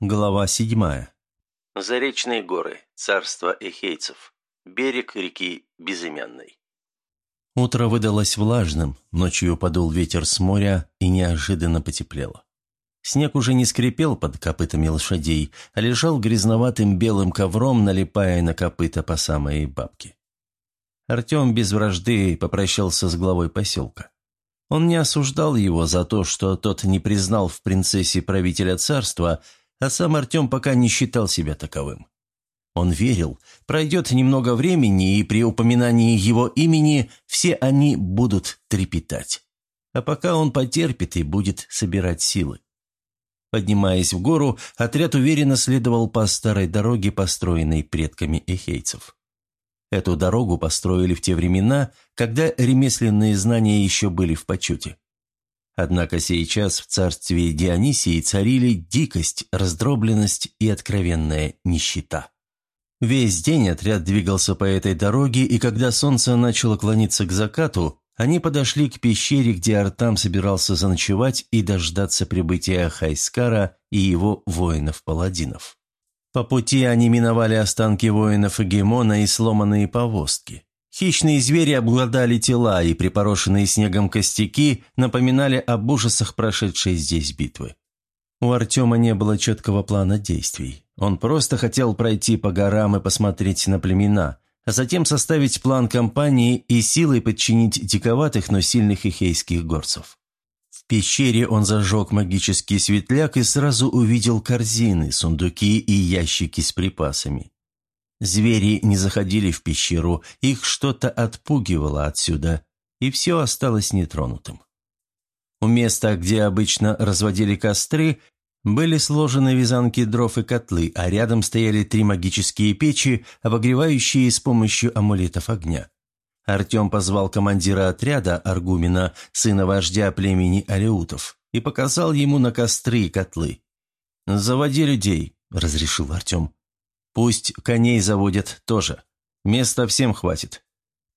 Глава седьмая. Заречные горы. Царство эхейцев. Берег реки Безымянной. Утро выдалось влажным, ночью подул ветер с моря и неожиданно потеплело. Снег уже не скрипел под копытами лошадей, а лежал грязноватым белым ковром, налипая на копыта по самой бабке. Артем без вражды попрощался с главой поселка. Он не осуждал его за то, что тот не признал в принцессе правителя царства – а сам Артем пока не считал себя таковым. Он верил, пройдет немного времени, и при упоминании его имени все они будут трепетать. А пока он потерпит и будет собирать силы. Поднимаясь в гору, отряд уверенно следовал по старой дороге, построенной предками эхейцев. Эту дорогу построили в те времена, когда ремесленные знания еще были в почете. Однако сейчас в царстве Дионисии царили дикость, раздробленность и откровенная нищета. Весь день отряд двигался по этой дороге, и когда солнце начало клониться к закату, они подошли к пещере, где Артам собирался заночевать и дождаться прибытия Хайскара и его воинов-паладинов. По пути они миновали останки воинов Эгемона и сломанные повозки. Хищные звери обладали тела, и припорошенные снегом костяки напоминали об ужасах прошедшей здесь битвы. У Артема не было четкого плана действий. Он просто хотел пройти по горам и посмотреть на племена, а затем составить план кампании и силой подчинить диковатых, но сильных ихейских горцев. В пещере он зажег магический светляк и сразу увидел корзины, сундуки и ящики с припасами. Звери не заходили в пещеру, их что-то отпугивало отсюда, и все осталось нетронутым. У места, где обычно разводили костры, были сложены вязанки дров и котлы, а рядом стояли три магические печи, обогревающие с помощью амулетов огня. Артем позвал командира отряда, Аргумина, сына вождя племени Алеутов, и показал ему на костры и котлы. «Заводи людей», — разрешил Артем. Пусть коней заводят тоже. Места всем хватит.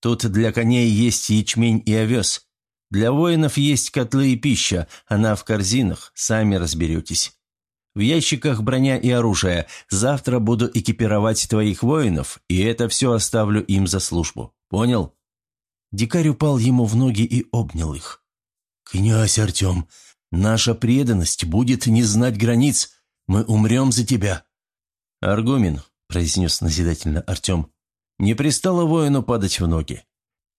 Тут для коней есть ячмень и овес. Для воинов есть котлы и пища, она в корзинах, сами разберетесь. В ящиках броня и оружие. Завтра буду экипировать твоих воинов, и это все оставлю им за службу. Понял?» Дикарь упал ему в ноги и обнял их. «Князь Артем, наша преданность будет не знать границ. Мы умрем за тебя». «Аргумин, – произнес назидательно Артем. «Не пристало воину падать в ноги.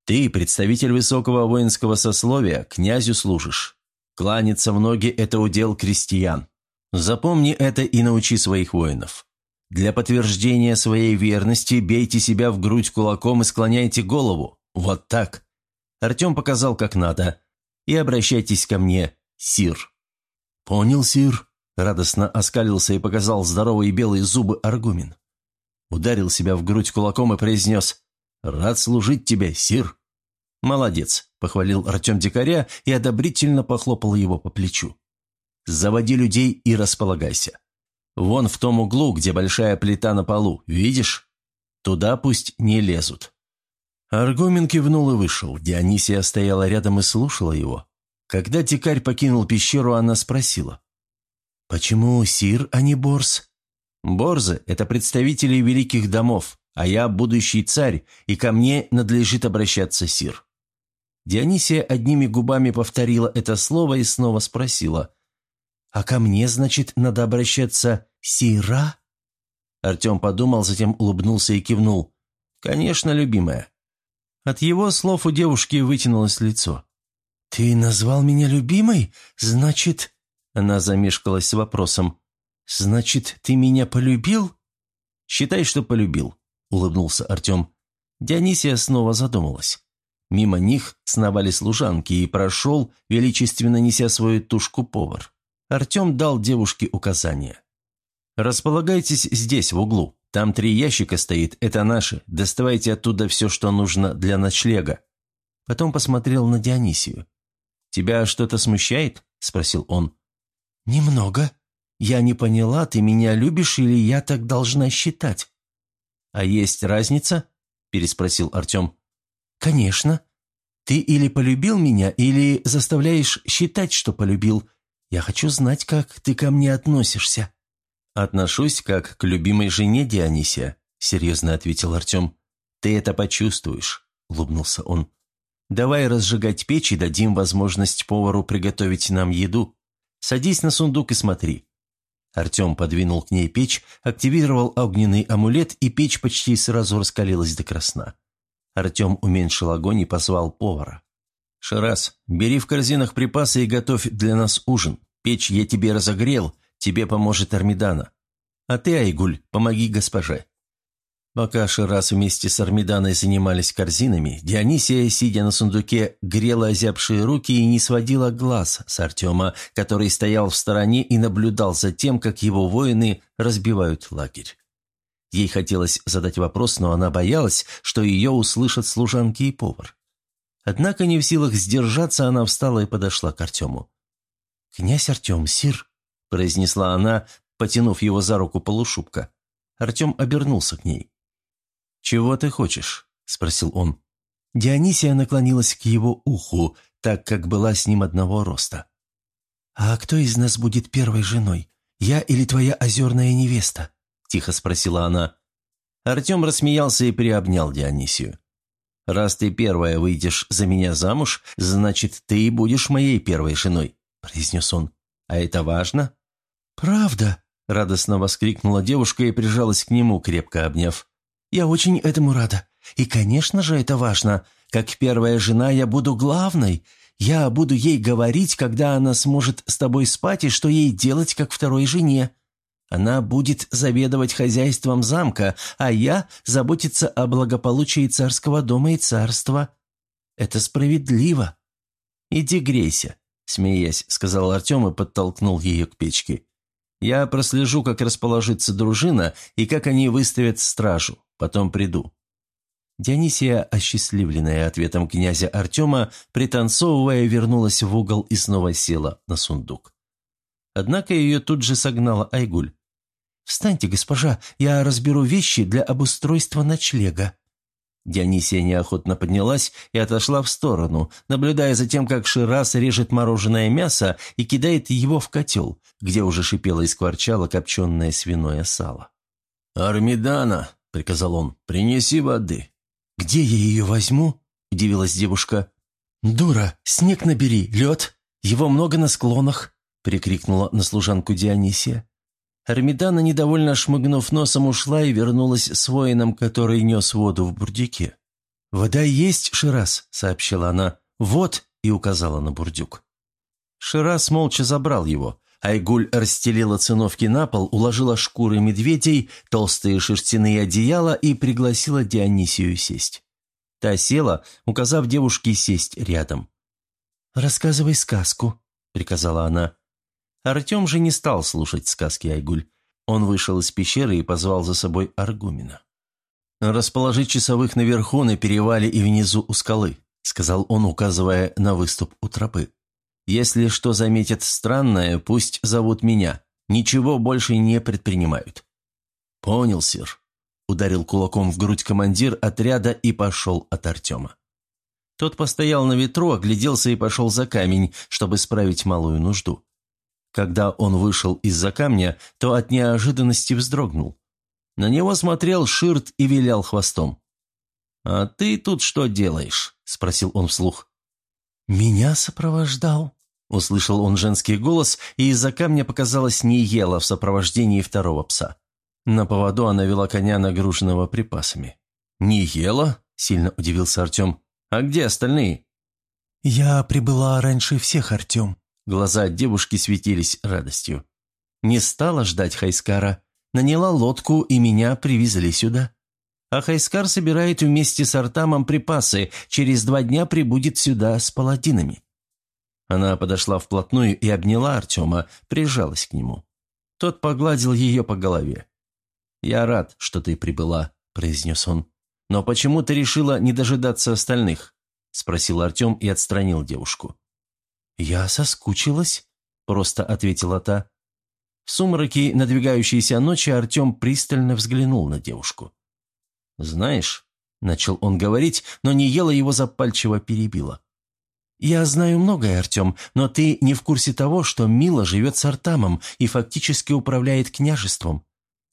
Ты, представитель высокого воинского сословия, князю служишь. Кланяться в ноги – это удел крестьян. Запомни это и научи своих воинов. Для подтверждения своей верности бейте себя в грудь кулаком и склоняйте голову. Вот так». Артем показал, как надо. «И обращайтесь ко мне, сир». «Понял, сир?» – радостно оскалился и показал здоровые белые зубы Аргумин ударил себя в грудь кулаком и произнес «Рад служить тебе, сир». «Молодец», – похвалил Артем дикаря и одобрительно похлопал его по плечу. «Заводи людей и располагайся. Вон в том углу, где большая плита на полу, видишь? Туда пусть не лезут». Аргумин кивнул и вышел. Дионисия стояла рядом и слушала его. Когда дикарь покинул пещеру, она спросила. «Почему Сир, а не Борс?» Борзы – это представители великих домов, а я будущий царь, и ко мне надлежит обращаться сир». Дионисия одними губами повторила это слово и снова спросила. «А ко мне, значит, надо обращаться сира?» Артем подумал, затем улыбнулся и кивнул. «Конечно, любимая». От его слов у девушки вытянулось лицо. «Ты назвал меня любимой? Значит...» Она замешкалась с вопросом. «Значит, ты меня полюбил?» «Считай, что полюбил», — улыбнулся Артем. Дионисия снова задумалась. Мимо них сновали служанки, и прошел, величественно неся свою тушку повар. Артем дал девушке указания. «Располагайтесь здесь, в углу. Там три ящика стоит, это наши. Доставайте оттуда все, что нужно для ночлега». Потом посмотрел на Дионисию. «Тебя что-то смущает?» – спросил он. «Немного», «Я не поняла, ты меня любишь или я так должна считать?» «А есть разница?» – переспросил Артем. «Конечно. Ты или полюбил меня, или заставляешь считать, что полюбил. Я хочу знать, как ты ко мне относишься». «Отношусь как к любимой жене Дионисия», – серьезно ответил Артем. «Ты это почувствуешь», – улыбнулся он. «Давай разжигать печь и дадим возможность повару приготовить нам еду. Садись на сундук и смотри». Артем подвинул к ней печь, активировал огненный амулет, и печь почти сразу раскалилась до красна. Артем уменьшил огонь и позвал повара. «Шарас, бери в корзинах припасы и готовь для нас ужин. Печь я тебе разогрел, тебе поможет Армидана. А ты, Айгуль, помоги госпоже». Пока Ширас вместе с Армиданой занимались корзинами, Дионисия, сидя на сундуке, грела озябшие руки и не сводила глаз с Артема, который стоял в стороне и наблюдал за тем, как его воины разбивают лагерь. Ей хотелось задать вопрос, но она боялась, что ее услышат служанки и повар. Однако не в силах сдержаться, она встала и подошла к Артему. «Князь Артем, сир», – произнесла она, потянув его за руку полушубка. Артем обернулся к ней. «Чего ты хочешь?» – спросил он. Дионисия наклонилась к его уху, так как была с ним одного роста. «А кто из нас будет первой женой? Я или твоя озерная невеста?» – тихо спросила она. Артем рассмеялся и приобнял Дионисию. «Раз ты первая выйдешь за меня замуж, значит, ты и будешь моей первой женой», – произнес он. «А это важно?» «Правда?» – радостно воскликнула девушка и прижалась к нему, крепко обняв. Я очень этому рада. И, конечно же, это важно. Как первая жена я буду главной. Я буду ей говорить, когда она сможет с тобой спать, и что ей делать, как второй жене. Она будет заведовать хозяйством замка, а я заботиться о благополучии царского дома и царства. Это справедливо. Иди грейся, смеясь, сказал Артем и подтолкнул ее к печке. Я прослежу, как расположится дружина и как они выставят стражу. Потом приду». Дионисия, осчастливленная ответом князя Артема, пританцовывая, вернулась в угол и снова села на сундук. Однако ее тут же согнала Айгуль. «Встаньте, госпожа, я разберу вещи для обустройства ночлега». Дионисия неохотно поднялась и отошла в сторону, наблюдая за тем, как Ширас режет мороженое мясо и кидает его в котел, где уже шипело и скворчало копченое свиное сало. «Армидана!» – приказал он. «Принеси воды». «Где я ее возьму?» – удивилась девушка. «Дура, снег набери, лед. Его много на склонах», – прикрикнула на служанку Дионисия. Армидана, недовольно шмыгнув носом, ушла и вернулась с воином, который нес воду в бурдюке. «Вода есть, Ширас», — сообщила она. «Вот», — и указала на бурдюк. Ширас молча забрал его. Айгуль расстелила циновки на пол, уложила шкуры медведей, толстые шерстяные одеяла и пригласила Дионисию сесть. Та села, указав девушке сесть рядом. «Рассказывай сказку», — приказала она. Артем же не стал слушать сказки Айгуль. Он вышел из пещеры и позвал за собой Аргумина. «Расположи часовых наверху, на перевале и внизу у скалы», — сказал он, указывая на выступ у тропы. Если что заметят странное, пусть зовут меня. Ничего больше не предпринимают». «Понял, сир», — ударил кулаком в грудь командир отряда и пошел от Артема. Тот постоял на ветру, огляделся и пошел за камень, чтобы справить малую нужду. Когда он вышел из-за камня, то от неожиданности вздрогнул. На него смотрел Ширт и вилял хвостом. «А ты тут что делаешь?» – спросил он вслух. «Меня сопровождал», Услышал он женский голос, и из-за камня показалась Ниела в сопровождении второго пса. На поводу она вела коня, нагруженного припасами. «Ниела?» – сильно удивился Артем. «А где остальные?» «Я прибыла раньше всех, Артем». Глаза девушки светились радостью. «Не стала ждать Хайскара. Наняла лодку, и меня привезли сюда. А Хайскар собирает вместе с Артамом припасы, через два дня прибудет сюда с паладинами». Она подошла вплотную и обняла Артема, прижалась к нему. Тот погладил ее по голове. «Я рад, что ты прибыла», – произнес он. «Но почему ты решила не дожидаться остальных?» – спросил Артем и отстранил девушку. «Я соскучилась», – просто ответила та. В сумраке надвигающейся ночи Артем пристально взглянул на девушку. «Знаешь», – начал он говорить, но не ела его запальчиво перебила. «Я знаю многое, Артем, но ты не в курсе того, что Мила живет с Артамом и фактически управляет княжеством.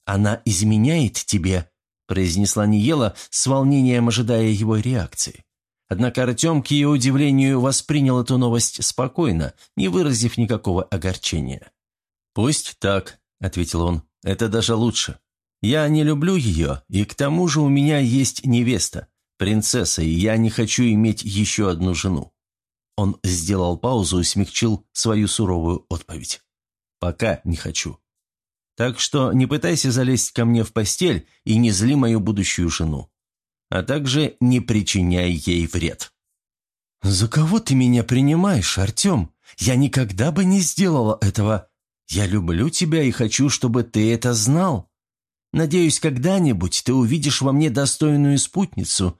Она изменяет тебе», – произнесла Ниела с волнением, ожидая его реакции. Однако Артем, к ее удивлению, воспринял эту новость спокойно, не выразив никакого огорчения. «Пусть так», – ответил он, – «это даже лучше. Я не люблю ее, и к тому же у меня есть невеста, принцесса, и я не хочу иметь еще одну жену». Он сделал паузу и смягчил свою суровую отповедь. «Пока не хочу. Так что не пытайся залезть ко мне в постель и не зли мою будущую жену. А также не причиняй ей вред». «За кого ты меня принимаешь, Артем? Я никогда бы не сделала этого. Я люблю тебя и хочу, чтобы ты это знал. Надеюсь, когда-нибудь ты увидишь во мне достойную спутницу,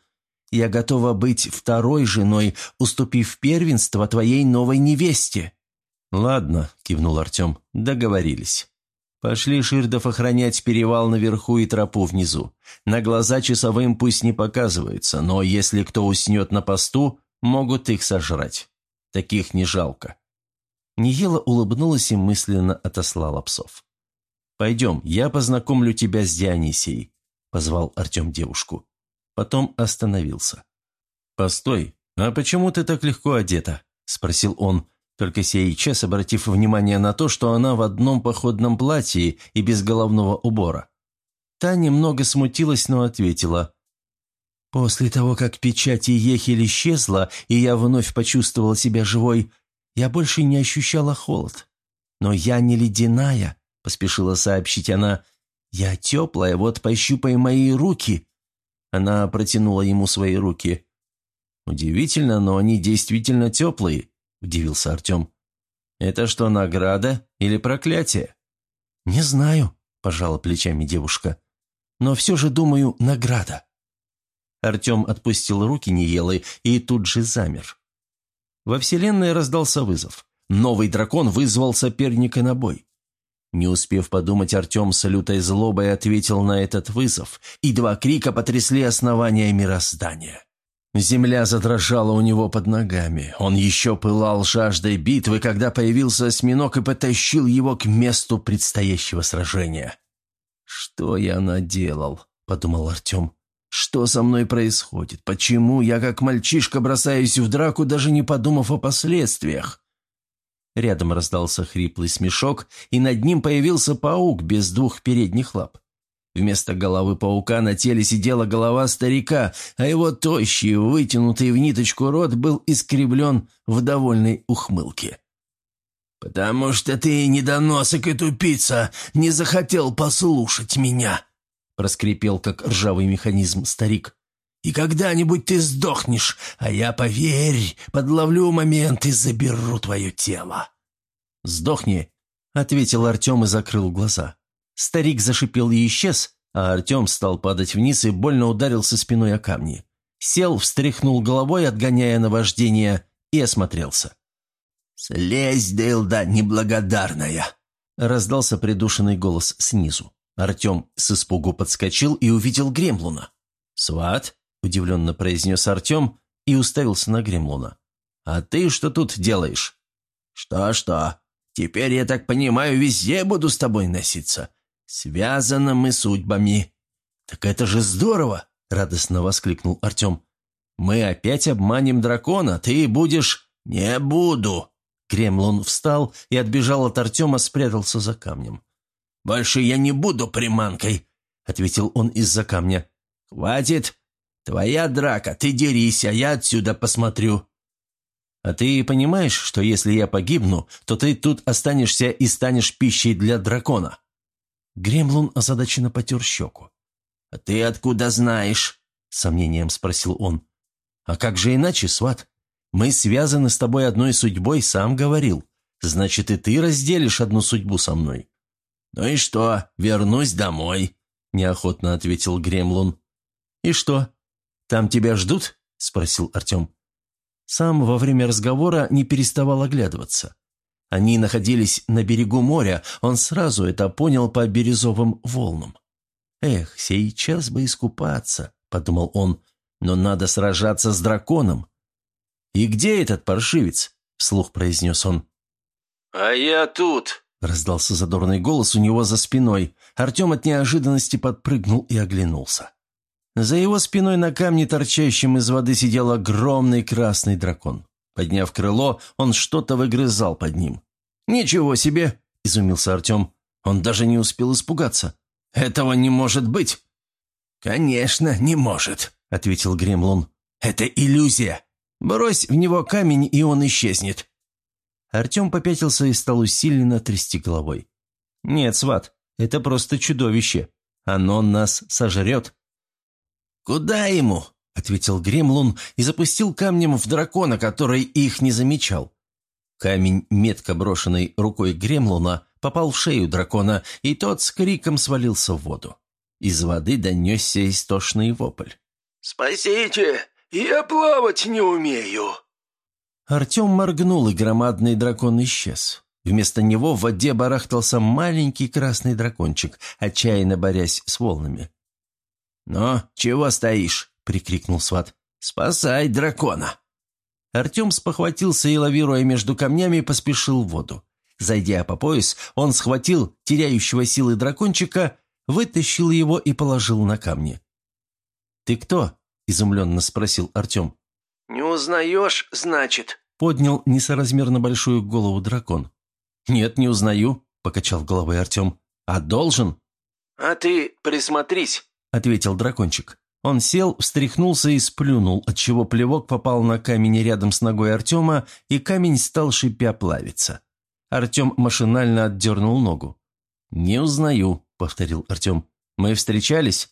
я готова быть второй женой, уступив первенство твоей новой невесте». «Ладно», – кивнул Артем, – «договорились». Пошли Ширдов охранять перевал наверху и тропу внизу. На глаза часовым пусть не показывается, но если кто уснет на посту, могут их сожрать. Таких не жалко. Ниела улыбнулась и мысленно отослала псов. «Пойдем, я познакомлю тебя с Дионисией», – позвал Артем девушку потом остановился. «Постой, а почему ты так легко одета?» – спросил он, только сейчас обратив внимание на то, что она в одном походном платье и без головного убора. Та немного смутилась, но ответила. «После того, как печать Ехель исчезла, и я вновь почувствовала себя живой, я больше не ощущала холод. Но я не ледяная», – поспешила сообщить она. «Я теплая, вот пощупай мои руки». Она протянула ему свои руки. «Удивительно, но они действительно теплые», – удивился Артем. «Это что, награда или проклятие?» «Не знаю», – пожала плечами девушка. «Но все же, думаю, награда». Артем отпустил руки Ниелы и тут же замер. Во Вселенной раздался вызов. Новый дракон вызвал соперника на бой. Не успев подумать, Артем с лютой злобой ответил на этот вызов, и два крика потрясли основания мироздания. Земля задрожала у него под ногами. Он еще пылал жаждой битвы, когда появился осьминог и потащил его к месту предстоящего сражения. «Что я наделал?» – подумал Артем. «Что со мной происходит? Почему я, как мальчишка, бросаюсь в драку, даже не подумав о последствиях?» Рядом раздался хриплый смешок, и над ним появился паук без двух передних лап. Вместо головы паука на теле сидела голова старика, а его тощий, вытянутый в ниточку рот был искривлен в довольной ухмылке. «Потому что ты, недоносок и тупица, не захотел послушать меня», проскрипел, как ржавый механизм старик. И когда-нибудь ты сдохнешь, а я, поверь, подловлю момент и заберу твое тело». «Сдохни», — ответил Артем и закрыл глаза. Старик зашипел и исчез, а Артем стал падать вниз и больно ударился спиной о камни. Сел, встряхнул головой, отгоняя наваждение, и осмотрелся. «Слезь, Дейлда, неблагодарная!» — раздался придушенный голос снизу. Артем с испугу подскочил и увидел Гремлуна. «Сват?» – удивленно произнес Артем и уставился на Гремлуна. «А ты что тут делаешь?» «Что-что? Теперь, я так понимаю, везде буду с тобой носиться. Связаны мы судьбами». «Так это же здорово!» – радостно воскликнул Артем. «Мы опять обманем дракона, ты будешь...» «Не буду!» Кремлун встал и отбежал от Артема, спрятался за камнем. «Больше я не буду приманкой», — ответил он из-за камня. «Хватит! «Твоя драка, ты дерись, а я отсюда посмотрю». «А ты понимаешь, что если я погибну, то ты тут останешься и станешь пищей для дракона?» Гремлун озадаченно потер щеку. «А ты откуда знаешь?» – сомнением спросил он. «А как же иначе, сват? Мы связаны с тобой одной судьбой, сам говорил. Значит, и ты разделишь одну судьбу со мной». «Ну и что, вернусь домой», – неохотно ответил Гремлун. «И что, «Там тебя ждут?» – спросил Артем. Сам во время разговора не переставал оглядываться. Они находились на берегу моря, он сразу это понял по бирюзовым волнам. «Эх, сейчас бы искупаться», – подумал он, – «но надо сражаться с драконом». «И где этот паршивец?» – вслух произнес он. «А я тут!» – раздался задорный голос у него за спиной. Артем от неожиданности подпрыгнул и оглянулся. За его спиной на камне, торчащем из воды, сидел огромный красный дракон. Подняв крыло, он что-то выгрызал под ним. «Ничего себе!» – изумился Артем. Он даже не успел испугаться. «Этого не может быть!» «Конечно, не может», — ответил Гремлун. «Это иллюзия. Брось в него камень, и он исчезнет». Артем попятился и стал усиленно трясти головой. «Нет, сват, это просто чудовище. Оно нас сожрет». «Куда ему?» — ответил Гремлун и запустил камнем в дракона, который их не замечал. Камень, метко брошенный рукой Гремлуна, попал в шею дракона, и тот с криком свалился в воду. Из воды донесся истошный вопль. «Спасите! Я плавать не умею!» Артем моргнул, и громадный дракон исчез. Вместо него в воде барахтался маленький красный дракончик, отчаянно борясь с волнами. «Ну, чего стоишь?» — прикрикнул сват. «Спасай дракона!» Артем спохватился и, лавируя между камнями, поспешил в воду. Зайдя по пояс, он схватил теряющего силы дракончика, вытащил его и положил на камни. «Ты кто?» – изумленно спросил Артем. «Не узнаешь, значит?» – поднял несоразмерно большую голову дракон. «Нет, не узнаю», – покачал головой Артем. «А должен?» «А ты присмотрись», – ответил дракончик. Он сел, встряхнулся и сплюнул, отчего плевок попал на камень рядом с ногой Артема, и камень стал шипя плавиться. Артем машинально отдернул ногу. «Не узнаю», — повторил Артем. «Мы встречались?»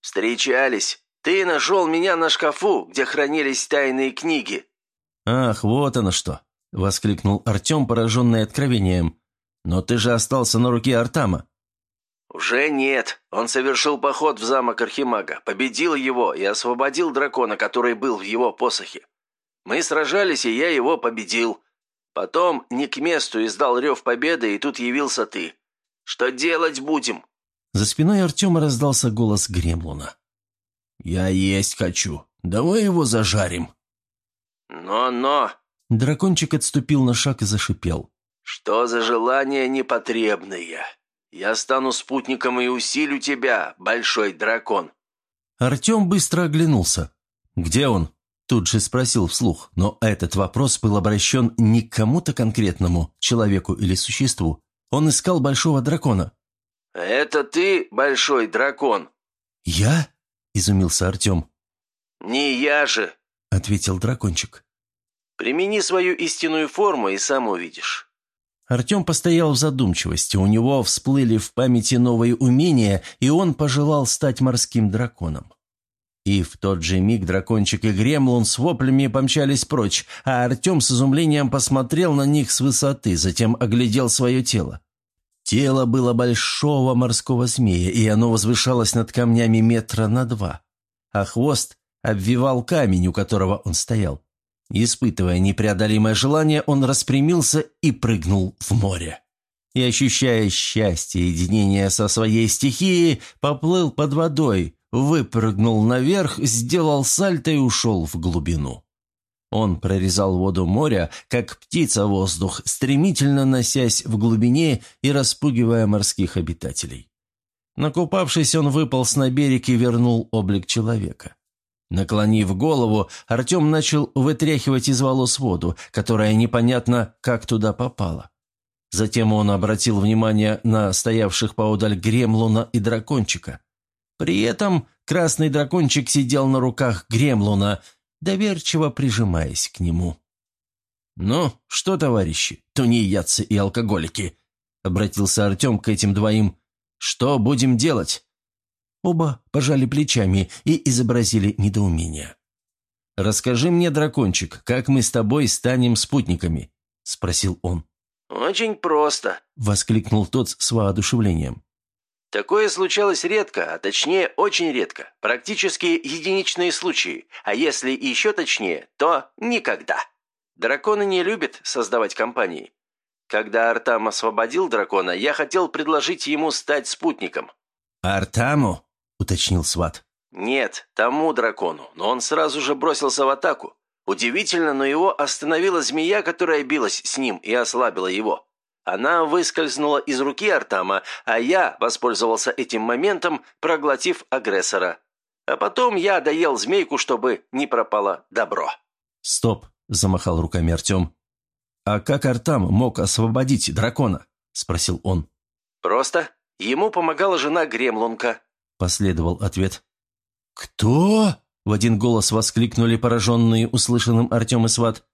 «Встречались. Ты нашел меня на шкафу, где хранились тайные книги». «Ах, вот оно что!» — воскликнул Артем, пораженный откровением. «Но ты же остался на руке Артама». «Уже нет. Он совершил поход в замок Архимага, победил его и освободил дракона, который был в его посохе. Мы сражались, и я его победил. Потом не к месту издал рев победы, и тут явился ты. Что делать будем?» За спиной Артема раздался голос Гремлуна. «Я есть хочу. Давай его зажарим». «Но-но!» Дракончик отступил на шаг и зашипел. «Что за желания непотребные? Я стану спутником и усилю тебя, большой дракон!» Артем быстро оглянулся. «Где он?» Тут же спросил вслух, но этот вопрос был обращен не к кому-то конкретному, человеку или существу. Он искал большого дракона. «Это ты, большой дракон?» «Я?» – изумился Артем. «Не я же!» – ответил дракончик. «Примени свою истинную форму и сам увидишь». Артем постоял в задумчивости, у него всплыли в памяти новые умения, и он пожелал стать морским драконом. И в тот же миг дракончик и гремлун с воплями помчались прочь, а Артем с изумлением посмотрел на них с высоты, затем оглядел свое тело. Тело было большого морского змея, и оно возвышалось над камнями метра на два, а хвост обвивал камень, у которого он стоял. Испытывая непреодолимое желание, он распрямился и прыгнул в море. И, ощущая счастье единения со своей стихией, поплыл под водой, выпрыгнул наверх, сделал сальто и ушел в глубину. Он прорезал воду моря, как птица воздух, стремительно носясь в глубине и распугивая морских обитателей. Накупавшись, он выполз на берег и вернул облик человека. Наклонив голову, Артем начал вытряхивать из волос воду, которая непонятно, как туда попала. Затем он обратил внимание на стоявших поодаль Гремлуна и Дракончика. При этом красный дракончик сидел на руках Гремлуна, доверчиво прижимаясь к нему. «Ну, что, товарищи, тунеядцы и алкоголики?» — обратился Артем к этим двоим. «Что будем делать?» Оба пожали плечами и изобразили недоумение. «Расскажи мне, дракончик, как мы с тобой станем спутниками?» — спросил он. «Очень просто», — воскликнул тот с воодушевлением. Такое случалось редко, а точнее очень редко. Практически единичные случаи, а если еще точнее, то никогда. Драконы не любят создавать компании. Когда Артам освободил дракона, я хотел предложить ему стать спутником. «Артаму?» – уточнил Сват. «Нет, тому дракону, но он сразу же бросился в атаку. Удивительно, но его остановила змея, которая билась с ним и ослабила его. Она выскользнула из руки Артама, а я воспользовался этим моментом, проглотив агрессора. А потом я доел змейку, чтобы не пропало добро. «Стоп!» – замахал руками Артем. «А как Артам мог освободить дракона?» – спросил он. «Просто. Ему помогала жена Гремлунка», – последовал ответ. «Кто?» – в один голос воскликнули пораженные услышанным Артем и Сват.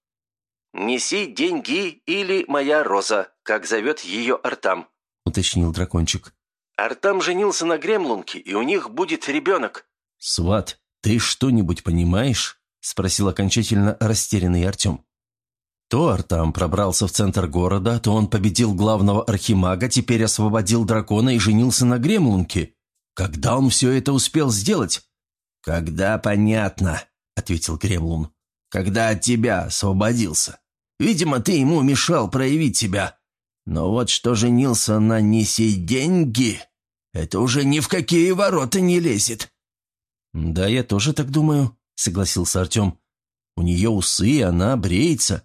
«Неси деньги или моя роза, как зовет ее Артам», – уточнил дракончик. «Артам женился на Гремлунке, и у них будет ребенок». «Сват, ты что-нибудь понимаешь?» – спросил окончательно растерянный Артем. То Артам пробрался в центр города, то он победил главного архимага, теперь освободил дракона и женился на Гремлунке. Когда он все это успел сделать? «Когда понятно», — ответил Гремлун. «Когда от тебя освободился. Видимо, ты ему мешал проявить себя. Но вот что женился на «неси деньги», это уже ни в какие ворота не лезет». «Да, я тоже так думаю», — согласился Артем. «У нее усы, она бреется».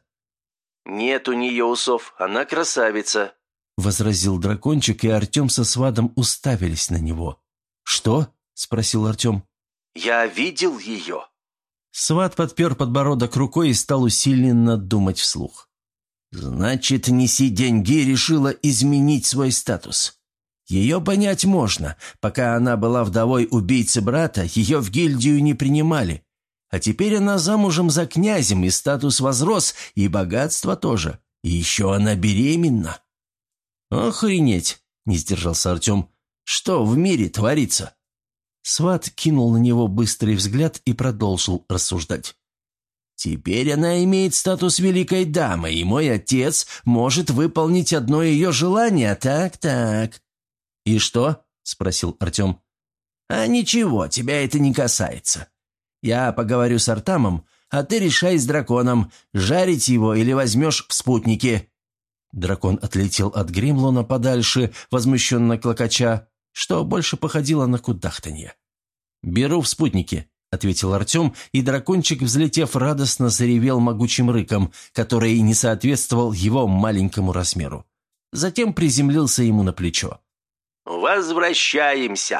«Нет у нее усов, она красавица», — возразил дракончик, и Артем со свадом уставились на него. «Что?» — спросил Артем. «Я видел ее». Сват подпер подбородок рукой и стал усиленно думать вслух. «Значит, неси деньги решила изменить свой статус. Ее понять можно. Пока она была вдовой убийцы брата, ее в гильдию не принимали. А теперь она замужем за князем, и статус возрос, и богатство тоже. И еще она беременна». «Охренеть!» – не сдержался Артем. «Что в мире творится?» Сват кинул на него быстрый взгляд и продолжил рассуждать. «Теперь она имеет статус великой дамы, и мой отец может выполнить одно ее желание, так-так». «И что?» – спросил Артем. «А ничего, тебя это не касается. Я поговорю с Артамом, а ты решай с драконом, жарить его или возьмешь в спутники». Дракон отлетел от Гримлона подальше, возмущенно клокоча, что больше походило на кудахтанье. «Беру в спутники», — ответил Артем, и дракончик, взлетев, радостно заревел могучим рыком, который не соответствовал его маленькому размеру. Затем приземлился ему на плечо. «Возвращаемся!»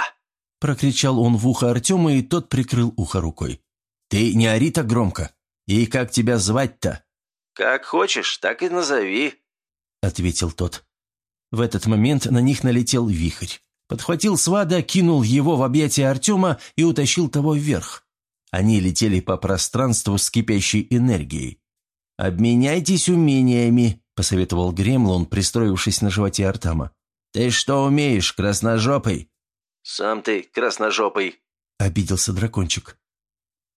Прокричал он в ухо Артема, и тот прикрыл ухо рукой. «Ты не ори так громко. И как тебя звать-то?» «Как хочешь, так и назови», — ответил тот. В этот момент на них налетел вихрь. Подхватил свада, кинул его в объятия Артема и утащил того вверх. Они летели по пространству с кипящей энергией. «Обменяйтесь умениями», — посоветовал Гремлон, пристроившись на животе Артама. «Ты что умеешь, красножопый?» «Сам ты красножопый», — обиделся дракончик.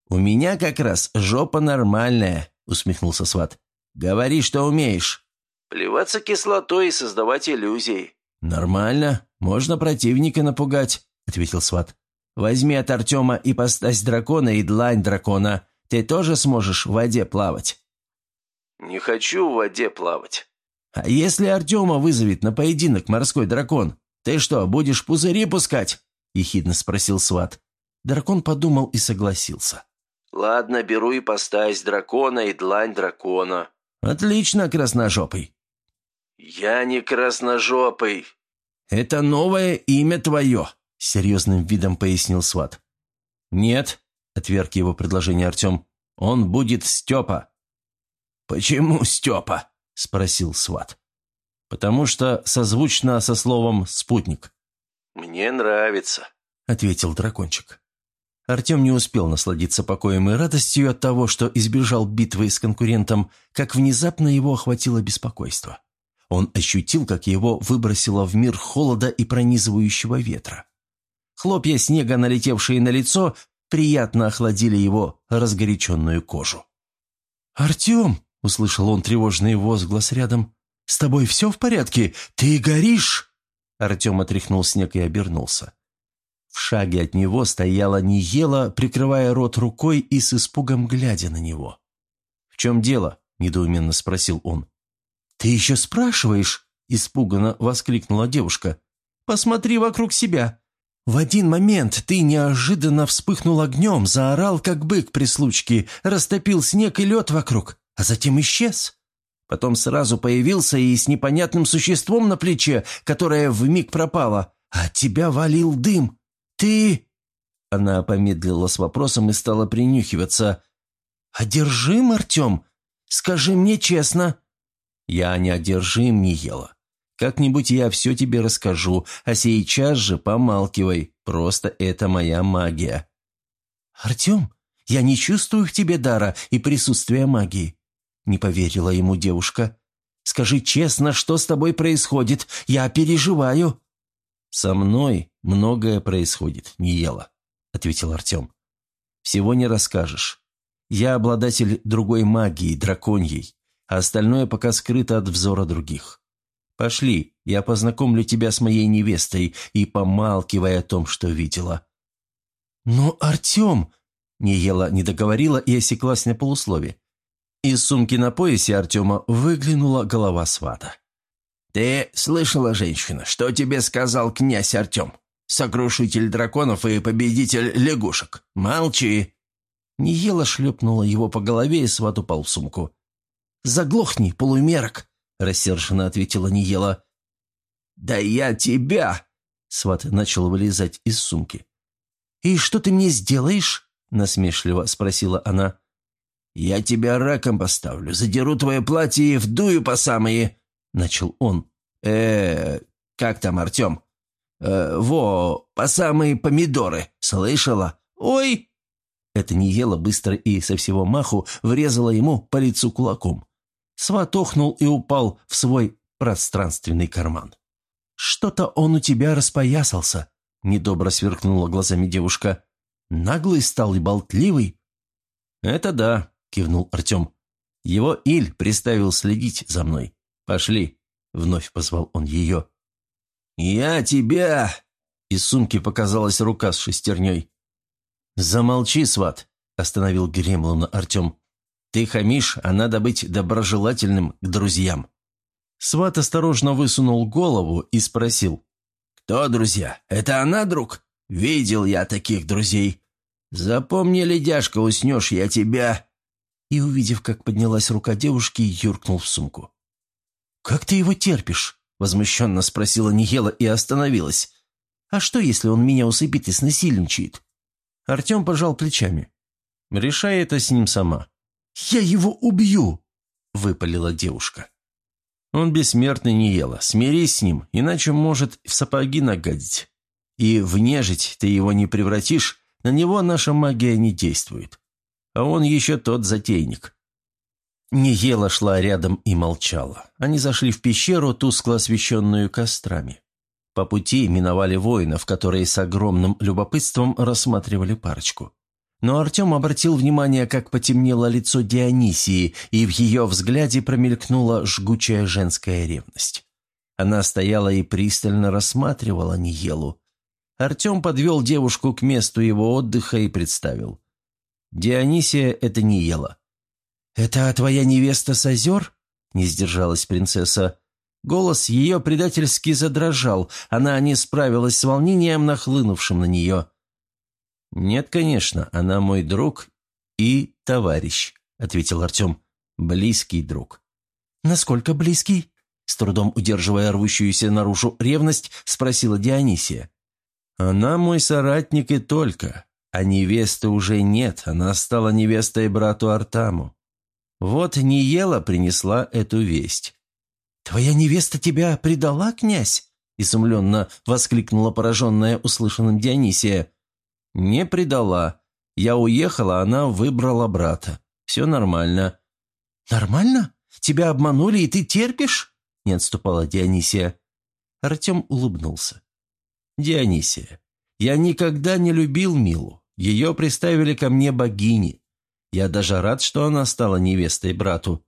«У меня как раз жопа нормальная», — усмехнулся сват. «Говори, что умеешь». «Плеваться кислотой и создавать иллюзии». «Нормально. Можно противника напугать», — ответил сват. «Возьми от Артема и постась дракона и длань дракона. Ты тоже сможешь в воде плавать». «Не хочу в воде плавать». «А если Артема вызовет на поединок морской дракон, «Ты что, будешь пузыри пускать?» – ехидно спросил сват. Дракон подумал и согласился. «Ладно, беру и постась дракона и длань дракона». «Отлично, красножопый». «Я не красножопый». «Это новое имя твое», – серьезным видом пояснил сват. «Нет», – отверг его предложение Артем, – «он будет Степа». «Почему Степа?» – спросил сват потому что созвучно со словом «спутник». «Мне нравится», — ответил дракончик. Артем не успел насладиться покоем и радостью от того, что избежал битвы с конкурентом, как внезапно его охватило беспокойство. Он ощутил, как его выбросило в мир холода и пронизывающего ветра. Хлопья снега, налетевшие на лицо, приятно охладили его разгоряченную кожу. «Артем!» — услышал он тревожный возглас рядом. «С тобой все в порядке? Ты горишь!» Артем отряхнул снег и обернулся. В шаге от него стояла Ниела, прикрывая рот рукой и с испугом глядя на него. «В чем дело?» – недоуменно спросил он. «Ты еще спрашиваешь?» – испуганно воскликнула девушка. «Посмотри вокруг себя. В один момент ты неожиданно вспыхнул огнем, заорал, как бык при случке, растопил снег и лед вокруг, а затем исчез. Потом сразу появился и с непонятным существом на плече, которое вмиг пропало, а тебя валил дым. Ты...» Она помедлила с вопросом и стала принюхиваться. «Одержим, Артем? Скажи мне честно». «Я не одержим, не ела. Как-нибудь я все тебе расскажу, а сейчас же помалкивай, просто это моя магия». «Артем, я не чувствую в тебе дара и присутствия магии», — не поверила ему девушка. «Скажи честно, что с тобой происходит? Я переживаю». «Со мной многое происходит, не ела», — ответил Артем. «Всего не расскажешь. Я обладатель другой магии, драконьей, а остальное пока скрыто от взора других. Пошли, я познакомлю тебя с моей невестой и помалкивай о том, что видела». «Но, Артем...» Неела не договорила и осеклась на полуслове. Из сумки на поясе Артема выглянула голова свата. «Ты слышала, женщина, что тебе сказал князь Артем? Сокрушитель драконов и победитель лягушек. Молчи!» Неела шлепнула его по голове, и сват упал в сумку. «Заглохни, полумерок!» – рассерженно ответила Ниела. «Да я тебя!» – сват начал вылезать из сумки. «И что ты мне сделаешь?» – насмешливо спросила она. «Я тебя раком поставлю, задеру твое платье и вдую по самые...» – начал он. э как там, Артем?» э, «Во, по самые помидоры, слышала? Ой!» Это не быстро и со всего маху врезала ему по лицу кулаком. Сват охнул и упал в свой пространственный карман. «Что-то он у тебя распоясался», — недобро сверкнула глазами девушка. «Наглый стал и болтливый». «Это да», — кивнул Артем. «Его Иль приставил следить за мной. Пошли», — вновь позвал он ее. «Я тебя!» — из сумки показалась рука с шестерней. «Замолчи, сват», — остановил Гремлуна Артем. Ты хамишь, а надо быть доброжелательным к друзьям». Сват осторожно высунул голову и спросил. «Кто друзья? Это она, друг? Видел я таких друзей. Запомни, ледяшка, уснешь, я тебя...» И, увидев, как поднялась рука девушки, юркнул в сумку. «Как ты его терпишь?» – возмущенно спросила Нигела и остановилась. «А что, если он меня усыпит и снасильничает?» Артем пожал плечами. «Решай это с ним сама. «Я его убью!» – выпалила девушка. «Он бессмертный не ела. Смирись с ним, иначе может в сапоги нагадить. И в нежить ты его не превратишь, на него наша магия не действует. А он еще тот затейник». Неела шла рядом и молчала. Они зашли в пещеру, тускло освещенную кострами. По пути миновали воинов, которые с огромным любопытством рассматривали парочку. Но Артем обратил внимание, как потемнело лицо Дионисии, и в ее взгляде промелькнула жгучая женская ревность. Она стояла и пристально рассматривала Ниелу. Артем подвел девушку к месту его отдыха и представил. «Дионисия — это Ниела». «Это твоя невеста с озер?» — не сдержалась принцесса. Голос ее предательски задрожал, она не справилась с волнением, нахлынувшим на нее. «Нет, конечно, она мой друг и товарищ», — ответил Артем. «Близкий друг». «Насколько близкий?» С трудом удерживая рвущуюся наружу ревность, спросила Дионисия. «Она мой соратник и только, а невесты уже нет, она стала невестой брату Артаму. Вот Ниела принесла эту весть». «Твоя невеста тебя предала, князь?» изумленно воскликнула пораженная услышанным Дионисия. «Не предала. Я уехала, она выбрала брата. Все нормально». «Нормально? Тебя обманули, и ты терпишь?» не отступала Дионисия. Артем улыбнулся. «Дионисия, я никогда не любил Милу. Ее приставили ко мне богини. Я даже рад, что она стала невестой брату».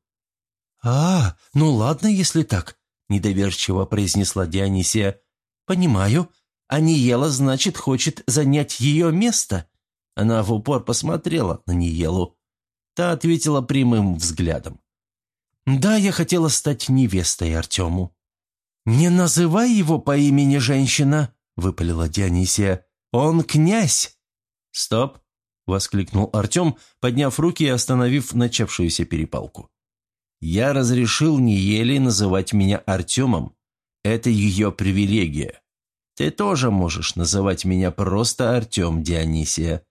«А, ну ладно, если так», – недоверчиво произнесла Дионисия. «Понимаю. А Ниела, значит, хочет занять ее место?» Она в упор посмотрела на Ниелу. Та ответила прямым взглядом. «Да, я хотела стать невестой Артему». «Не называй его по имени женщина», — выпалила Дионисия. Он князь!» «Стоп!» – воскликнул Артем, подняв руки и остановив начавшуюся перепалку. «Я разрешил Ниеле называть меня Артемом. Это ее привилегия. Ты тоже можешь называть меня просто Артем Дионисия.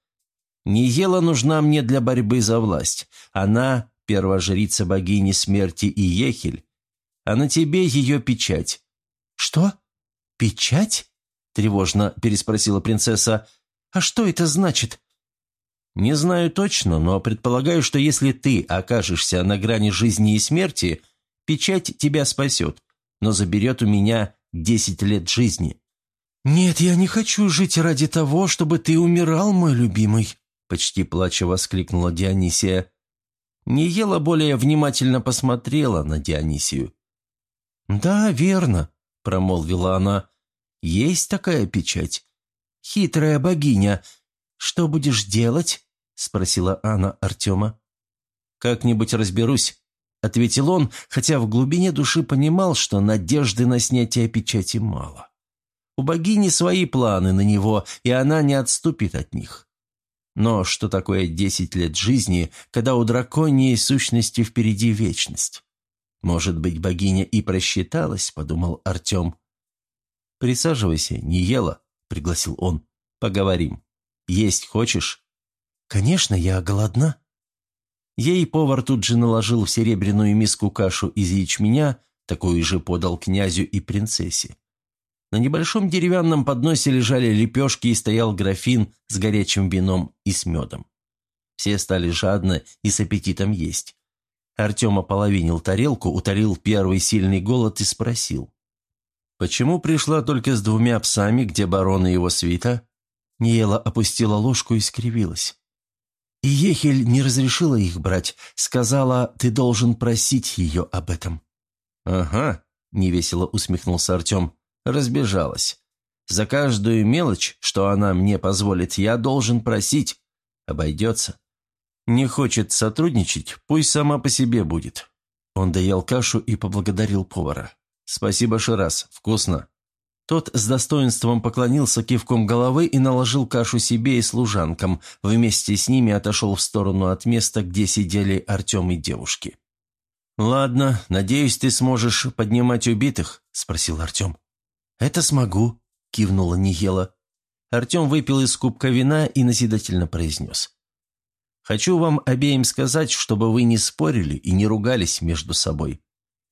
Ниела нужна мне для борьбы за власть. Она – первожрица богини смерти и Ехель, а на тебе ее печать». «Что? Печать?» – тревожно переспросила принцесса. «А что это значит?» «Не знаю точно, но предполагаю, что если ты окажешься на грани жизни и смерти, печать тебя спасет, но заберет у меня десять лет жизни». «Нет, я не хочу жить ради того, чтобы ты умирал, мой любимый», почти плача воскликнула Дионисия. Неела более внимательно посмотрела на Дионисию. «Да, верно», — промолвила она. «Есть такая печать. Хитрая богиня. Что будешь делать?» — спросила она Артема. «Как-нибудь разберусь», — ответил он, хотя в глубине души понимал, что надежды на снятие печати мало. У богини свои планы на него, и она не отступит от них. Но что такое десять лет жизни, когда у драконьей сущности впереди вечность? «Может быть, богиня и просчиталась», — подумал Артем. «Присаживайся, не ела», — пригласил он. «Поговорим. Есть хочешь?» «Конечно, я голодна». Ей повар тут же наложил в серебряную миску кашу из ячменя, такую же подал князю и принцессе. На небольшом деревянном подносе лежали лепешки и стоял графин с горячим вином и с медом. Все стали жадно и с аппетитом есть. Артем ополовинил тарелку, утолил первый сильный голод и спросил. «Почему пришла только с двумя псами, где барон и его свита?» Ниела опустила ложку и скривилась. И Ехель не разрешила их брать, сказала, ты должен просить ее об этом. «Ага», — невесело усмехнулся Артем, — разбежалась. «За каждую мелочь, что она мне позволит, я должен просить. Обойдется». Не хочет сотрудничать, пусть сама по себе будет». Он доел кашу и поблагодарил повара. «Спасибо, Шираз, вкусно». Тот с достоинством поклонился кивком головы и наложил кашу себе и служанкам, вместе с ними отошел в сторону от места, где сидели Артем и девушки. «Ладно, надеюсь, ты сможешь поднимать убитых?» – спросил Артем. «Это смогу», – кивнула Нигела. Артем выпил из кубка вина и назидательно произнес. Хочу вам обеим сказать, чтобы вы не спорили и не ругались между собой.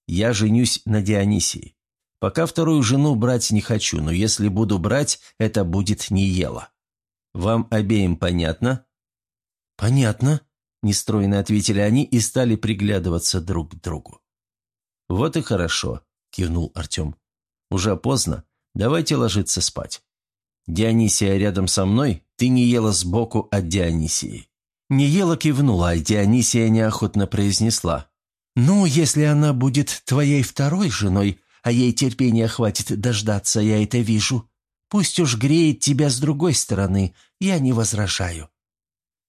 Я женюсь на Дионисии. Пока вторую жену брать не хочу, но если буду брать, это будет не ела. Вам обеим понятно?» «Понятно», – нестройно ответили они и стали приглядываться друг к другу. «Вот и хорошо», – кивнул Артем. «Уже поздно. Давайте ложиться спать. Дионисия рядом со мной, ты не ела сбоку от Дионисии». Неела кивнула, а Дионисия неохотно произнесла. «Ну, если она будет твоей второй женой, а ей терпения хватит дождаться, я это вижу. Пусть уж греет тебя с другой стороны, я не возражаю».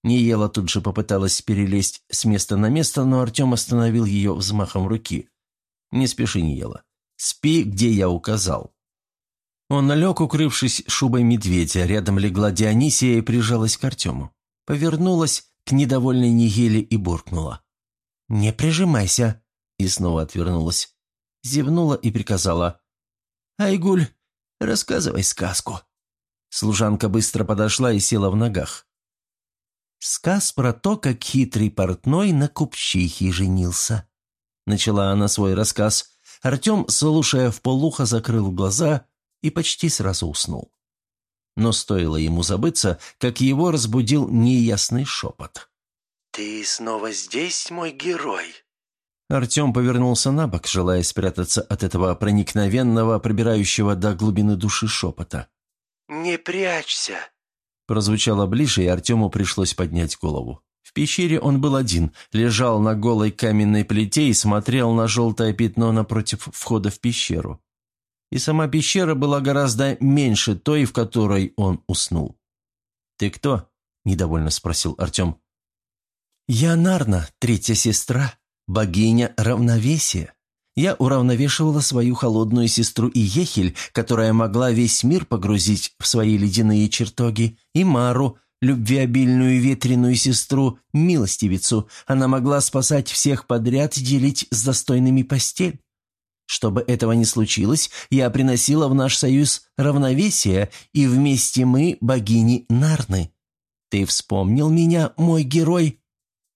Неела тут же попыталась перелезть с места на место, но Артем остановил ее взмахом руки. «Не спеши, Неела. Спи, где я указал». Он лег, укрывшись шубой медведя, рядом легла Дионисия и прижалась к Артему повернулась к недовольной Нигеле и буркнула. «Не прижимайся!» И снова отвернулась. Зевнула и приказала. «Айгуль, рассказывай сказку». Служанка быстро подошла и села в ногах. «Сказ про то, как хитрый портной на купчихе женился». Начала она свой рассказ. Артем, слушая в полухо, закрыл глаза и почти сразу уснул но стоило ему забыться, как его разбудил неясный шепот. «Ты снова здесь, мой герой?» Артем повернулся на бок, желая спрятаться от этого проникновенного, пробирающего до глубины души шепота. «Не прячься!» Прозвучало ближе, и Артему пришлось поднять голову. В пещере он был один, лежал на голой каменной плите и смотрел на желтое пятно напротив входа в пещеру и сама пещера была гораздо меньше той, в которой он уснул. «Ты кто?» – недовольно спросил Артем. «Я Нарна, третья сестра, богиня равновесия. Я уравновешивала свою холодную сестру и Ехель, которая могла весь мир погрузить в свои ледяные чертоги, и Мару, любвеобильную ветреную сестру, милостивицу. Она могла спасать всех подряд, делить с достойными постель. Чтобы этого не случилось, я приносила в наш союз равновесие, и вместе мы богини Нарны. Ты вспомнил меня, мой герой?»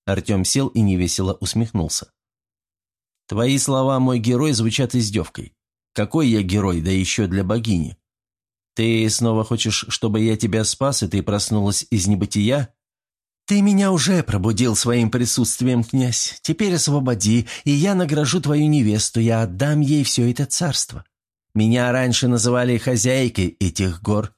Артем сел и невесело усмехнулся. Твои слова «мой герой» звучат издевкой. Какой я герой, да еще для богини? Ты снова хочешь, чтобы я тебя спас, и ты проснулась из небытия? Ты меня уже пробудил своим присутствием, князь. Теперь освободи, и я награжу твою невесту, я отдам ей все это царство. Меня раньше называли хозяйкой этих гор.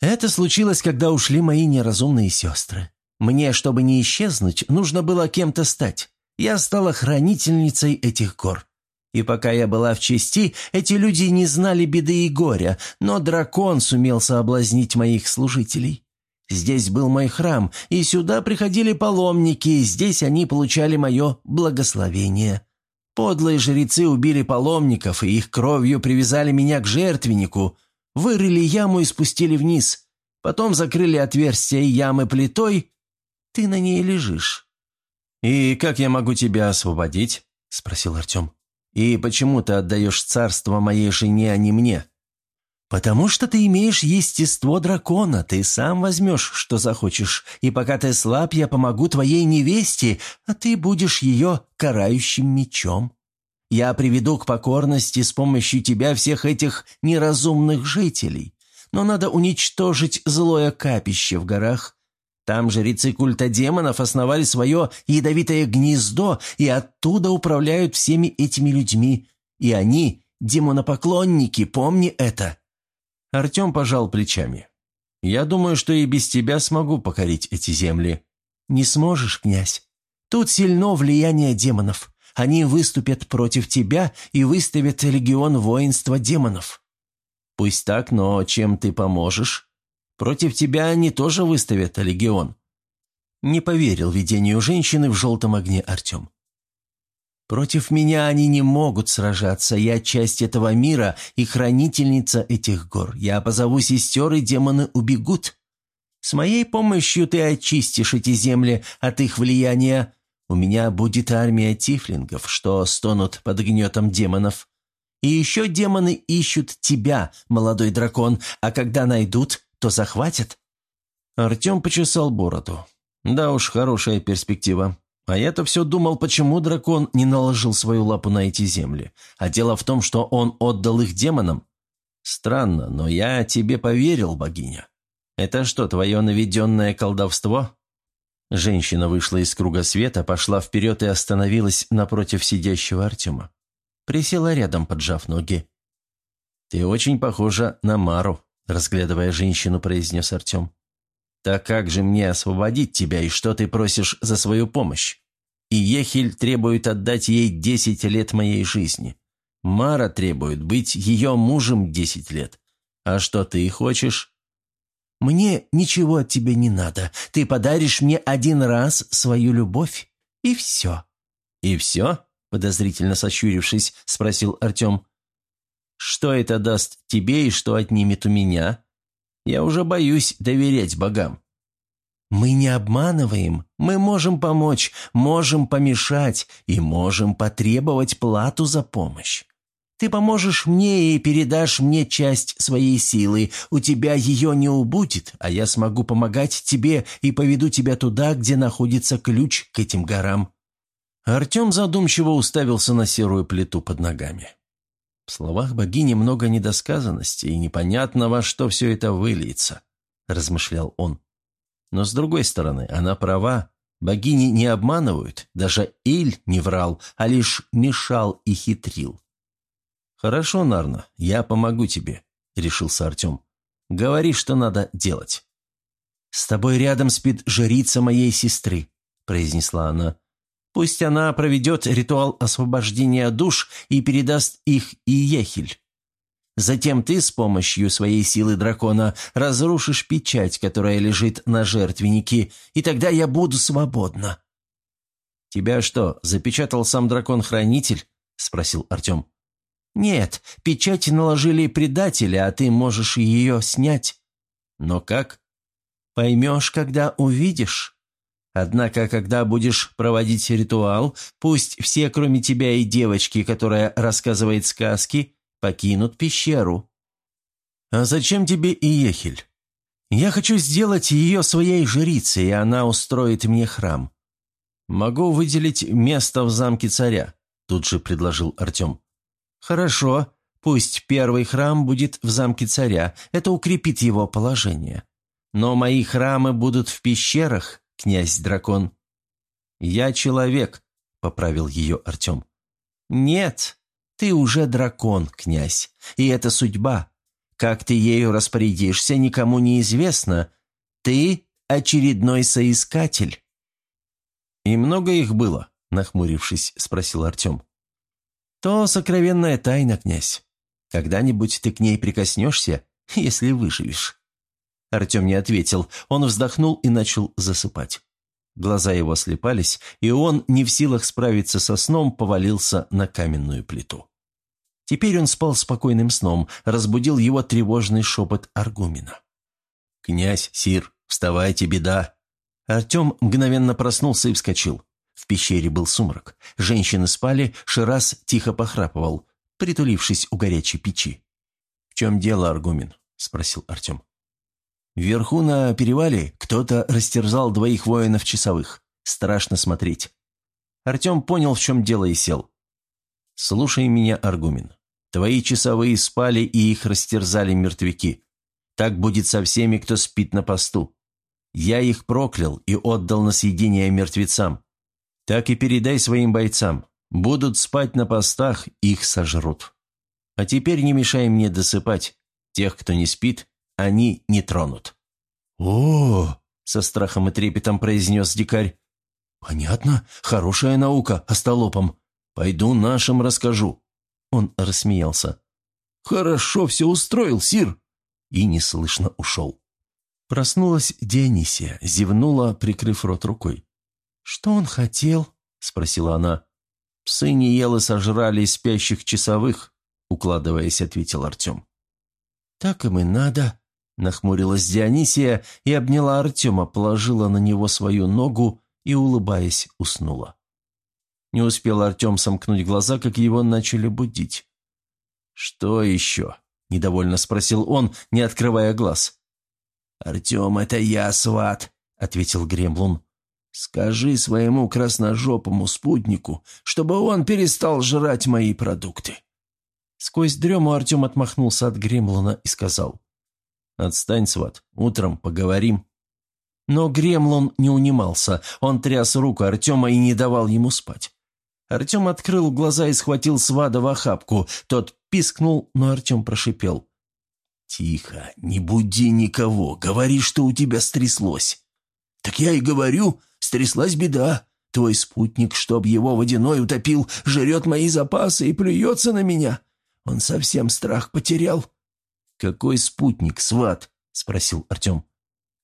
Это случилось, когда ушли мои неразумные сестры. Мне, чтобы не исчезнуть, нужно было кем-то стать. Я стала хранительницей этих гор. И пока я была в чести, эти люди не знали беды и горя, но дракон сумел соблазнить моих служителей. Здесь был мой храм, и сюда приходили паломники, и здесь они получали мое благословение. Подлые жрецы убили паломников, и их кровью привязали меня к жертвеннику, вырыли яму и спустили вниз. Потом закрыли отверстие ямы плитой. Ты на ней лежишь. «И как я могу тебя освободить?» – спросил Артем. «И почему ты отдаешь царство моей жене, а не мне?» «Потому что ты имеешь естество дракона, ты сам возьмешь, что захочешь, и пока ты слаб, я помогу твоей невесте, а ты будешь ее карающим мечом. Я приведу к покорности с помощью тебя всех этих неразумных жителей, но надо уничтожить злое капище в горах, там жрецы культа демонов основали свое ядовитое гнездо и оттуда управляют всеми этими людьми. И они – демонопоклонники, помни это». Артем пожал плечами. «Я думаю, что и без тебя смогу покорить эти земли». «Не сможешь, князь. Тут сильно влияние демонов. Они выступят против тебя и выставят легион воинства демонов». «Пусть так, но чем ты поможешь?» Против тебя они тоже выставят легион». Не поверил видению женщины в желтом огне Артем. «Против меня они не могут сражаться. Я часть этого мира и хранительница этих гор. Я позову сестер, и демоны убегут. С моей помощью ты очистишь эти земли от их влияния. У меня будет армия тифлингов, что стонут под гнетом демонов. И еще демоны ищут тебя, молодой дракон, а когда найдут, то захватят?» Артем почесал бороду. «Да уж, хорошая перспектива. А я-то все думал, почему дракон не наложил свою лапу на эти земли. А дело в том, что он отдал их демонам. Странно, но я тебе поверил, богиня. Это что, твое наведенное колдовство?» Женщина вышла из круга света, пошла вперед и остановилась напротив сидящего Артема. Присела рядом, поджав ноги. «Ты очень похожа на Мару», разглядывая женщину, произнес Артем. «Так как же мне освободить тебя, и что ты просишь за свою помощь? И Ехель требует отдать ей десять лет моей жизни. Мара требует быть ее мужем десять лет. А что ты хочешь?» «Мне ничего от тебя не надо. Ты подаришь мне один раз свою любовь, и все». «И все?» – подозрительно сощурившись, спросил Артем. Что это даст тебе и что отнимет у меня? Я уже боюсь доверять богам». «Мы не обманываем. Мы можем помочь, можем помешать и можем потребовать плату за помощь. Ты поможешь мне и передашь мне часть своей силы. У тебя ее не убудет, а я смогу помогать тебе и поведу тебя туда, где находится ключ к этим горам». Артем задумчиво уставился на серую плиту под ногами. В словах богини много недосказанности, и непонятно, во что все это выльется», – размышлял он. Но с другой стороны, она права. Богини не обманывают, даже Иль не врал, а лишь мешал и хитрил. «Хорошо, Нарна, я помогу тебе», – решился Артем. «Говори, что надо делать». «С тобой рядом спит жрица моей сестры», – произнесла она. Пусть она проведет ритуал освобождения душ и передаст их Иехель. Затем ты с помощью своей силы дракона разрушишь печать, которая лежит на жертвеннике, и тогда я буду свободна». «Тебя что, запечатал сам дракон-хранитель?» – спросил Артем. «Нет, печать наложили предатели, а ты можешь ее снять». «Но как?» «Поймешь, когда увидишь». Однако, когда будешь проводить ритуал, пусть все, кроме тебя и девочки, которая рассказывает сказки, покинут пещеру». «А зачем тебе Иехель?» «Я хочу сделать ее своей жрицей, и она устроит мне храм». «Могу выделить место в замке царя», – тут же предложил Артем. «Хорошо, пусть первый храм будет в замке царя, это укрепит его положение. Но мои храмы будут в пещерах, князь-дракон». «Я человек», — поправил ее Артем. «Нет, ты уже дракон, князь, и это судьба. Как ты ею распорядишься, никому не известно. Ты очередной соискатель». «И много их было?» — нахмурившись, спросил Артем. «То сокровенная тайна, князь. Когда-нибудь ты к ней прикоснешься, если выживешь». Артем не ответил. Он вздохнул и начал засыпать. Глаза его слепались, и он, не в силах справиться со сном, повалился на каменную плиту. Теперь он спал спокойным сном, разбудил его тревожный шепот Аргумина. «Князь, Сир, вставайте, беда!» Артем мгновенно проснулся и вскочил. В пещере был сумрак. Женщины спали, Шираз тихо похрапывал, притулившись у горячей печи. «В чем дело, Аргумин?» – спросил Артем. Вверху на перевале кто-то растерзал двоих воинов-часовых. Страшно смотреть. Артем понял, в чем дело, и сел. «Слушай меня, Аргумен. Твои часовые спали, и их растерзали мертвяки. Так будет со всеми, кто спит на посту. Я их проклял и отдал на съедение мертвецам. Так и передай своим бойцам. Будут спать на постах, их сожрут. А теперь не мешай мне досыпать. Тех, кто не спит, они не тронут». «О!» – со страхом и трепетом произнес дикарь. «Понятно. Хорошая наука, остолопом. Пойду нашим расскажу». Он рассмеялся. «Хорошо все устроил, Сир!» И неслышно ушел. Проснулась Дионисия, зевнула, прикрыв рот рукой. «Что он хотел?» – спросила она. «Псы не ел сожрали спящих часовых», – укладываясь, ответил Артем. «Так им и надо», Нахмурилась Дионисия и обняла Артема, положила на него свою ногу и, улыбаясь, уснула. Не успел Артем сомкнуть глаза, как его начали будить. «Что еще?» – недовольно спросил он, не открывая глаз. «Артем, это я, сват», – ответил Гремлун. «Скажи своему красножопому спутнику, чтобы он перестал жрать мои продукты». Сквозь дрему Артем отмахнулся от Гремлуна и сказал. «Отстань, сват, утром поговорим». Но Гремлон не унимался, он тряс руку Артема и не давал ему спать. Артем открыл глаза и схватил свада в охапку. Тот пискнул, но Артем прошипел. «Тихо, не буди никого, говори, что у тебя стряслось». «Так я и говорю, стряслась беда. Твой спутник, чтоб его водяной утопил, жрет мои запасы и плюется на меня. Он совсем страх потерял. «Какой спутник, сват?» – спросил Артем.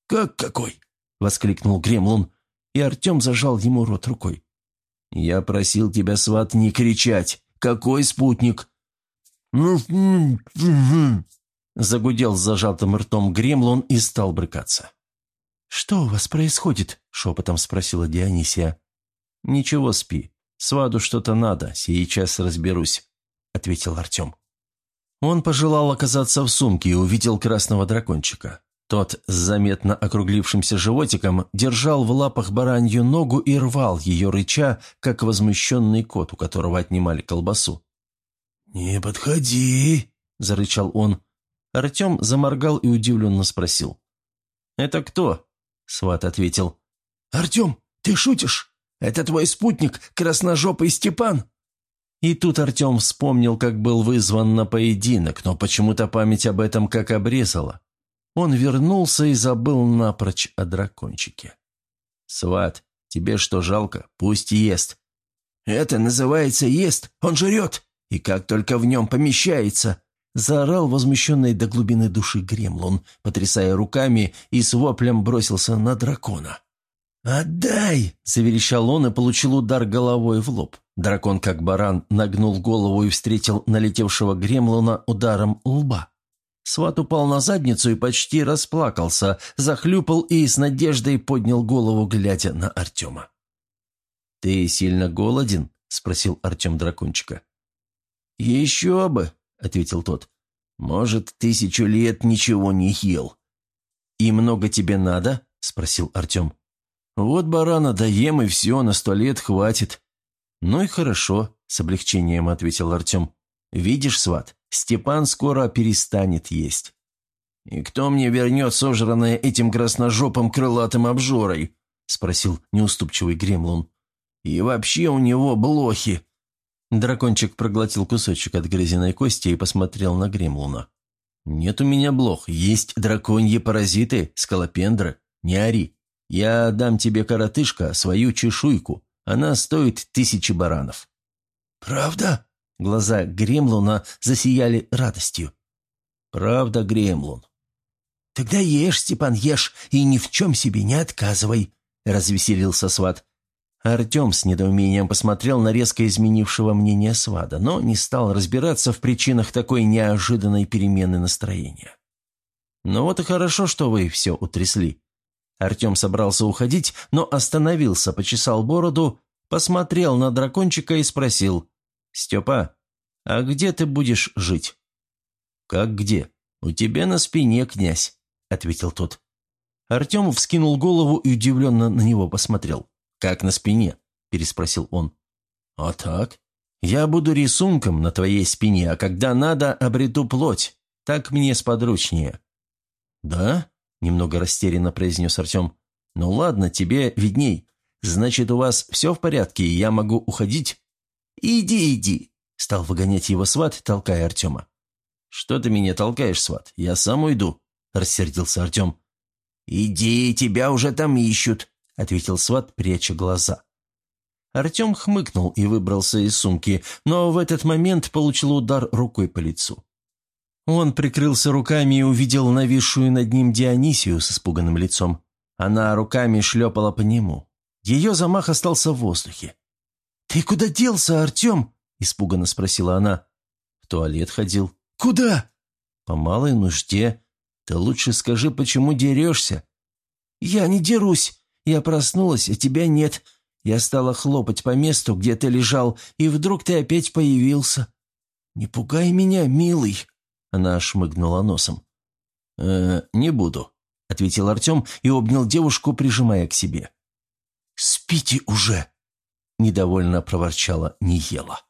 «Как какой?» – воскликнул Гремлун, и Артем зажал ему рот рукой. «Я просил тебя, сват, не кричать. Какой спутник?» Загудел с зажатым ртом Гремлун и стал брыкаться. «Что у вас происходит?» – шепотом спросила Дионисия. «Ничего, спи. Сваду что-то надо, сейчас разберусь», – ответил Артем. Он пожелал оказаться в сумке и увидел красного дракончика. Тот с заметно округлившимся животиком держал в лапах баранью ногу и рвал ее рыча, как возмущенный кот, у которого отнимали колбасу. «Не подходи!» – зарычал он. Артем заморгал и удивленно спросил. «Это кто?» – сват ответил. «Артем, ты шутишь? Это твой спутник, красножопый Степан!» И тут Артем вспомнил, как был вызван на поединок, но почему-то память об этом как обрезала. Он вернулся и забыл напрочь о дракончике. «Сват, тебе что жалко? Пусть ест». «Это называется ест, он жрет, и как только в нем помещается», заорал возмущенный до глубины души Гремлун, потрясая руками и с воплем бросился на дракона. «Отдай!» – заверещал он и получил удар головой в лоб. Дракон, как баран, нагнул голову и встретил налетевшего гремлуна ударом лба. Сват упал на задницу и почти расплакался, захлюпал и с надеждой поднял голову, глядя на Артема. «Ты сильно голоден?» – спросил Артем дракончика. «Еще бы!» – ответил тот. «Может, тысячу лет ничего не ел». «И много тебе надо?» – спросил Артем. «Вот барана доем, и все, на сто лет хватит». «Ну и хорошо», – с облегчением ответил Артем. «Видишь, сват, Степан скоро перестанет есть». «И кто мне вернет сожранное этим красножопым крылатым обжорой?» – спросил неуступчивый гремлун. «И вообще у него блохи». Дракончик проглотил кусочек от грязиной кости и посмотрел на гремлуна. «Нет у меня блох, есть драконьи паразиты, скалопендры. Не ори. Я дам тебе, коротышка, свою чешуйку. Она стоит тысячи баранов». «Правда?» Глаза Гремлуна засияли радостью. «Правда, Гремлун». «Тогда ешь, Степан, ешь, и ни в чем себе не отказывай», — развеселился сват. Артем с недоумением посмотрел на резко изменившего мнение свада, но не стал разбираться в причинах такой неожиданной перемены настроения. «Ну вот и хорошо, что вы все утрясли». Артем собрался уходить, но остановился, почесал бороду, посмотрел на дракончика и спросил, «Степа, а где ты будешь жить?» «Как где? У тебя на спине, князь», — ответил тот. Артем вскинул голову и удивленно на него посмотрел. «Как на спине?» – переспросил он. «А так? Я буду рисунком на твоей спине, а когда надо, обрету плоть. Так мне сподручнее». «Да?» – немного растерянно произнес Артем. «Ну ладно, тебе видней. Значит, у вас все в порядке, и я могу уходить?» «Иди, иди!» – стал выгонять его сват, толкая Артема. «Что ты меня толкаешь, сват? Я сам уйду», – рассердился Артем. «Иди, тебя уже там ищут», – ответил сват, пряча глаза. Артем хмыкнул и выбрался из сумки, но в этот момент получил удар рукой по лицу. Он прикрылся руками и увидел нависшую над ним Дионисию с испуганным лицом. Она руками шлепала по нему. Ее замах остался в воздухе. «Ты куда делся, Артем?» – испуганно спросила она. «В туалет ходил». «Куда?» «По малой нужде. Ты лучше скажи, почему дерешься?» «Я не дерусь. Я проснулась, а тебя нет. Я стала хлопать по месту, где ты лежал, и вдруг ты опять появился. Не пугай меня, милый». Она шмыгнула носом. «Э, «Не буду», — ответил Артем и обнял девушку, прижимая к себе. «Спите уже!» недовольно проворчала Ниела.